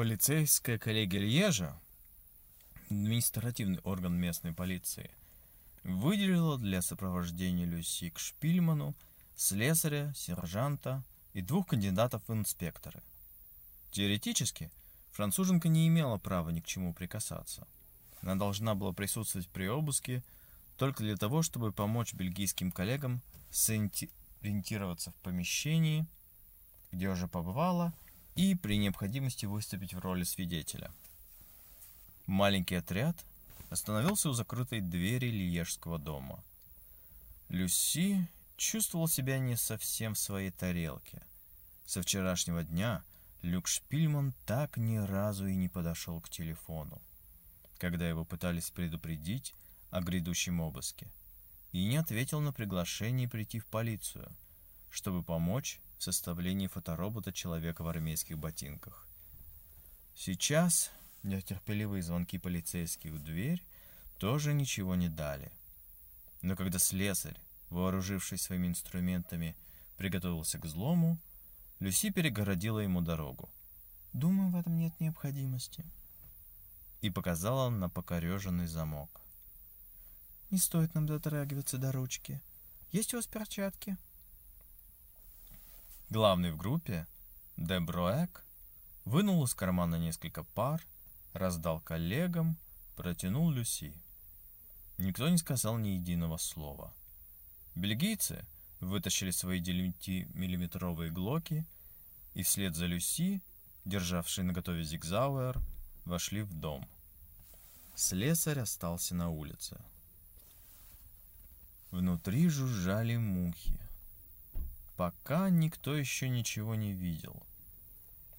Полицейская коллегия Льежа, административный орган местной полиции, выделила для сопровождения Люси к Шпильману слесаря, сержанта и двух кандидатов в инспекторы. Теоретически, француженка не имела права ни к чему прикасаться. Она должна была присутствовать при обыске только для того, чтобы помочь бельгийским коллегам сориентироваться в помещении, где уже побывала, и при необходимости выступить в роли свидетеля. Маленький отряд остановился у закрытой двери Лиежского дома. Люси чувствовал себя не совсем в своей тарелке. Со вчерашнего дня Люк Шпильман так ни разу и не подошел к телефону, когда его пытались предупредить о грядущем обыске, и не ответил на приглашение прийти в полицию, чтобы помочь в составлении фоторобота человека в армейских ботинках. Сейчас нетерпеливые звонки полицейских в дверь тоже ничего не дали. Но когда слесарь, вооружившись своими инструментами, приготовился к взлому, Люси перегородила ему дорогу. «Думаю, в этом нет необходимости». И показала на покореженный замок. «Не стоит нам дотрагиваться до ручки. Есть у вас перчатки?» Главный в группе, Деброэк, вынул из кармана несколько пар, раздал коллегам, протянул Люси. Никто не сказал ни единого слова. Бельгийцы — вытащили свои 9-миллиметровые глоки и вслед за Люси, державший наготове зигзауэр, вошли в дом. Слесарь остался на улице. Внутри жужжали мухи. Пока никто еще ничего не видел,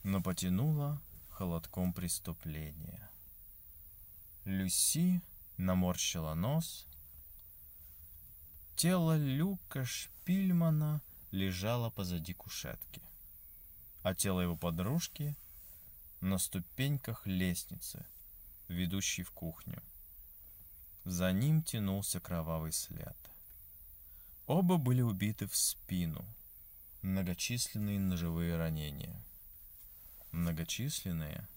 но потянуло холодком преступления. Люси наморщила нос. Тело Люка Шпильмана лежало позади кушетки, а тело его подружки на ступеньках лестницы, ведущей в кухню. За ним тянулся кровавый след. Оба были убиты в спину. Многочисленные ножевые ранения. Многочисленные?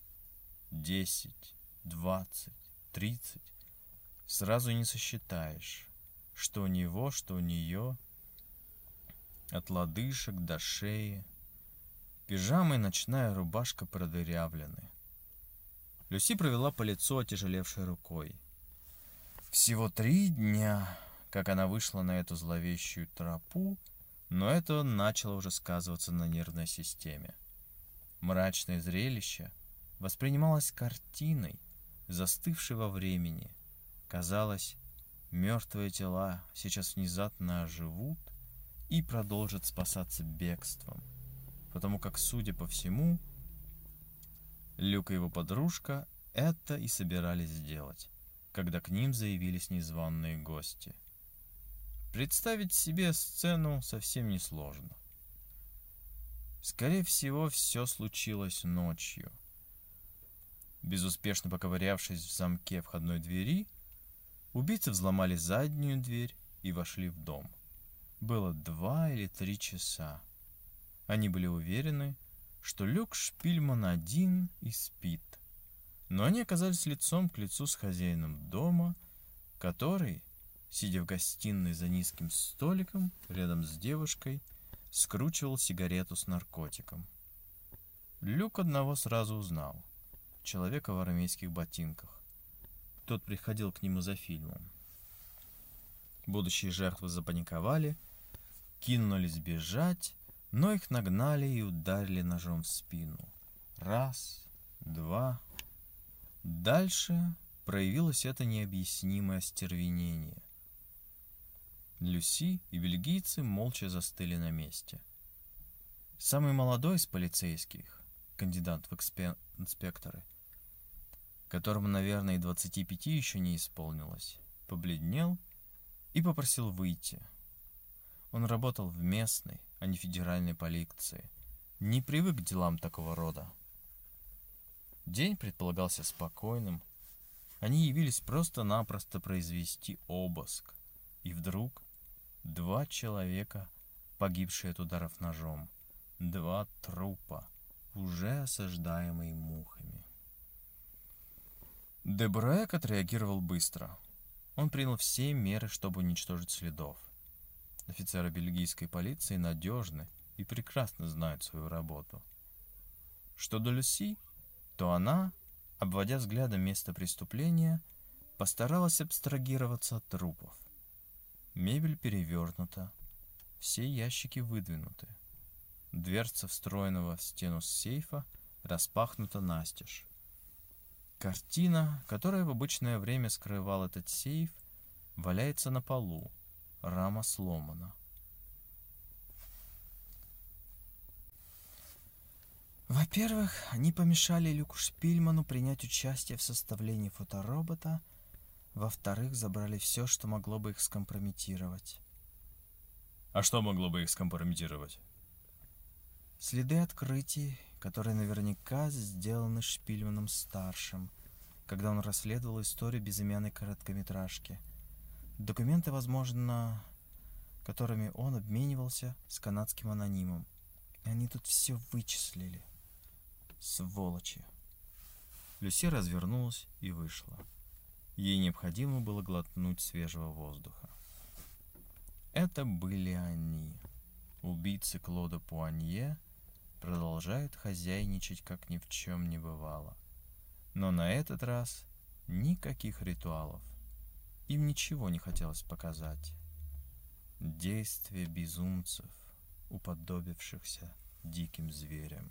Десять, двадцать, тридцать. Сразу не сосчитаешь, что у него, что у нее от лодыжек до шеи. Пижама и ночная рубашка продырявлены. Люси провела по лицу отяжелевшей рукой. Всего три дня, как она вышла на эту зловещую тропу, но это начало уже сказываться на нервной системе. Мрачное зрелище воспринималось картиной, застывшей во времени. Казалось, мертвые тела сейчас внезапно оживут и продолжат спасаться бегством, потому как, судя по всему, Люк и его подружка это и собирались сделать, когда к ним заявились незваные гости. Представить себе сцену совсем несложно. Скорее всего, все случилось ночью. Безуспешно поковырявшись в замке входной двери, убийцы взломали заднюю дверь и вошли в дом. Было два или три часа. Они были уверены, что Люк Шпильман один и спит. Но они оказались лицом к лицу с хозяином дома, который, сидя в гостиной за низким столиком рядом с девушкой, скручивал сигарету с наркотиком. Люк одного сразу узнал. Человека в армейских ботинках. Тот приходил к нему за фильмом. Будущие жертвы запаниковали – кинулись бежать, но их нагнали и ударили ножом в спину. Раз, два. Дальше проявилось это необъяснимое остервенение. Люси и бельгийцы молча застыли на месте. Самый молодой из полицейских, кандидат в экспе- инспекторы, которому, наверное, и 25 еще не исполнилось, побледнел и попросил выйти – он работал в местной, а не федеральной полиции. Не привык к делам такого рода. День предполагался спокойным. Они явились просто-напросто произвести обыск. И вдруг два человека, погибшие от ударов ножом. Два трупа. уже осаждаемый мухами. Дебрек отреагировал быстро. Он принял все меры, чтобы уничтожить следов. Офицеры бельгийской полиции надежны и прекрасно знают свою работу. Что до Люси, то она, обводя взглядом место преступления, постаралась абстрагироваться от трупов. Мебель перевернута, все ящики выдвинуты. Дверца встроенного в стену сейфа распахнута настежь. Картина, которая в обычное время скрывал этот сейф, валяется на полу. Рама сломана. Во-первых, они помешали Люку Шпильману принять участие в составлении фоторобота. Во-вторых, забрали все, что могло бы их скомпрометировать. А что могло бы их скомпрометировать? Следы открытий, которые наверняка сделаны Шпильманом-старшим, когда он расследовал историю безымянной короткометражки. Документы, возможно, которыми он обменивался с канадским анонимом. И они тут все вычислили. Сволочи. Люси развернулась и вышла. Ей необходимо было глотнуть свежего воздуха. Это были они. Убийцы Клода Пуанье продолжают хозяйничать, как ни в чем не бывало. Но на этот раз никаких ритуалов. Им ничего не хотелось показать. Действия безумцев, уподобившихся диким зверям.